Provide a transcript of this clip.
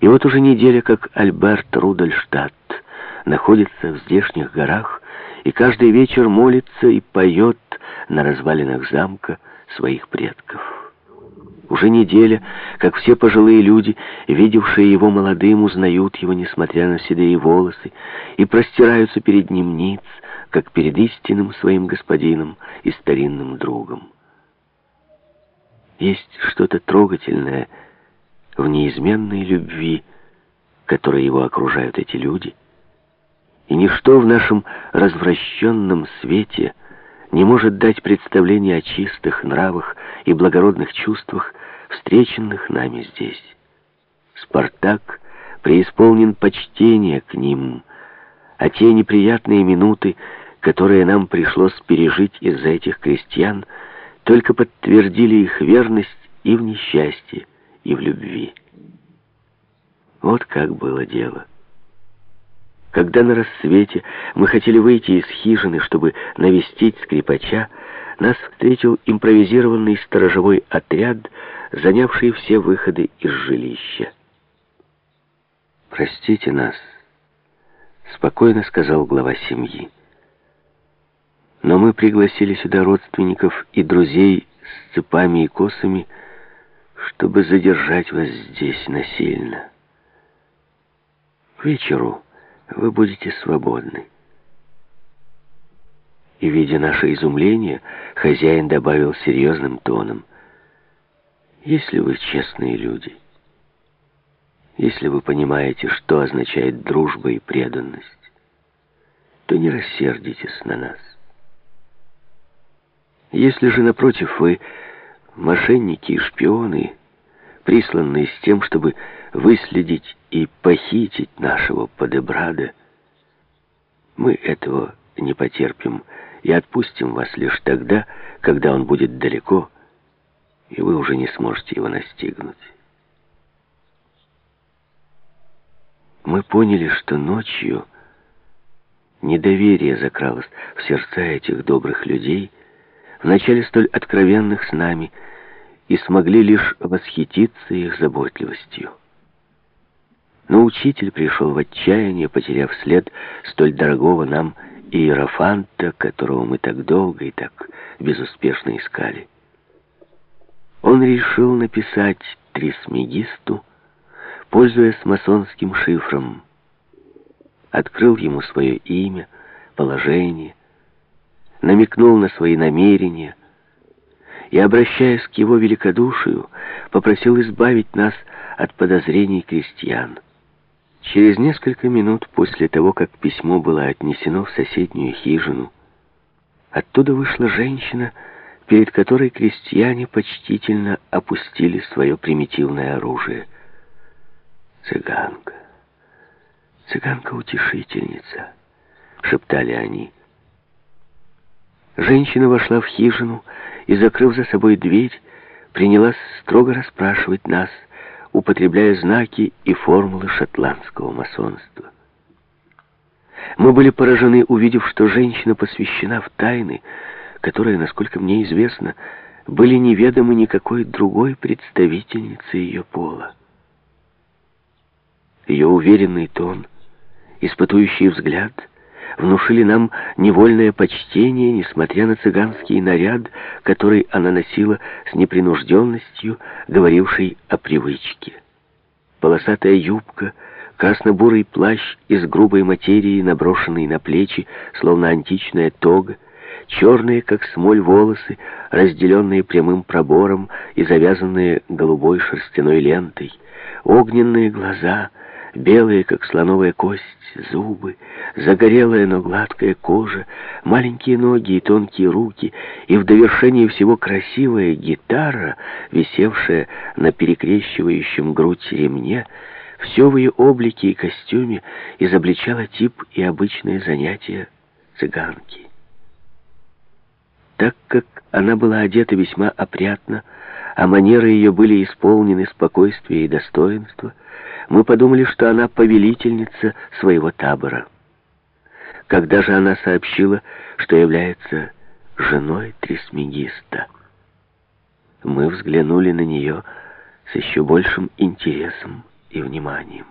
И вот уже неделя, как Альберт Рудольштадт находится в здешних горах и каждый вечер молится и поет на развалинах замка своих предков. Уже неделя, как все пожилые люди, видевшие его молодым, узнают его, несмотря на седые волосы, и простираются перед ним ниц, как перед истинным своим господином и старинным другом. Есть что-то трогательное в неизменной любви, которой его окружают эти люди, и ничто в нашем развращенном свете не может дать представление о чистых нравах и благородных чувствах, встреченных нами здесь. Спартак преисполнен почтения к ним, а те неприятные минуты, которые нам пришлось пережить из-за этих крестьян, только подтвердили их верность и в несчастье, и в любви. Вот как было дело. Когда на рассвете мы хотели выйти из хижины, чтобы навестить скрипача, нас встретил импровизированный сторожевой отряд, занявший все выходы из жилища. «Простите нас», — спокойно сказал глава семьи. «Но мы пригласили сюда родственников и друзей с цепами и косами, чтобы задержать вас здесь насильно. К вечеру вы будете свободны». И, видя наше изумление, хозяин добавил серьезным тоном. «Если вы честные люди, если вы понимаете, что означает дружба и преданность, то не рассердитесь на нас. Если же, напротив, вы мошенники и шпионы, присланные с тем, чтобы выследить и похитить нашего подебрада, мы этого не потерпим и отпустим вас лишь тогда, когда он будет далеко, и вы уже не сможете его настигнуть. Мы поняли, что ночью недоверие закралось в сердца этих добрых людей, вначале столь откровенных с нами, и смогли лишь восхититься их заботливостью. Но учитель пришел в отчаяние, потеряв след столь дорогого нам Иерофанта, которого мы так долго и так безуспешно искали. Он решил написать Трисмегисту, пользуясь масонским шифром. Открыл ему свое имя, положение, намекнул на свои намерения и, обращаясь к его великодушию, попросил избавить нас от подозрений крестьян. Через несколько минут после того, как письмо было отнесено в соседнюю хижину, оттуда вышла женщина, перед которой крестьяне почтительно опустили свое примитивное оружие. «Цыганка! Цыганка-утешительница!» — шептали они. Женщина вошла в хижину и, закрыв за собой дверь, принялась строго расспрашивать нас — употребляя знаки и формулы шотландского масонства. Мы были поражены, увидев, что женщина посвящена в тайны, которые, насколько мне известно, были неведомы никакой другой представительнице ее пола. Ее уверенный тон, испытующий взгляд внушили нам невольное почтение, несмотря на цыганский наряд, который она носила с непринужденностью, говорившей о привычке. Полосатая юбка, красно-бурый плащ из грубой материи, наброшенный на плечи, словно античная тога, черные, как смоль, волосы, разделенные прямым пробором и завязанные голубой шерстяной лентой, огненные глаза — белые, как слоновая кость, зубы, загорелая, но гладкая кожа, маленькие ноги и тонкие руки, и в довершении всего красивая гитара, висевшая на перекрещивающем грудь ремне, все в ее облике и костюме изобличало тип и обычные занятия цыганки. Так как она была одета весьма опрятно, а манеры ее были исполнены спокойствия и достоинства, мы подумали, что она повелительница своего табора. Когда же она сообщила, что является женой Трисмегиста, мы взглянули на нее с еще большим интересом и вниманием.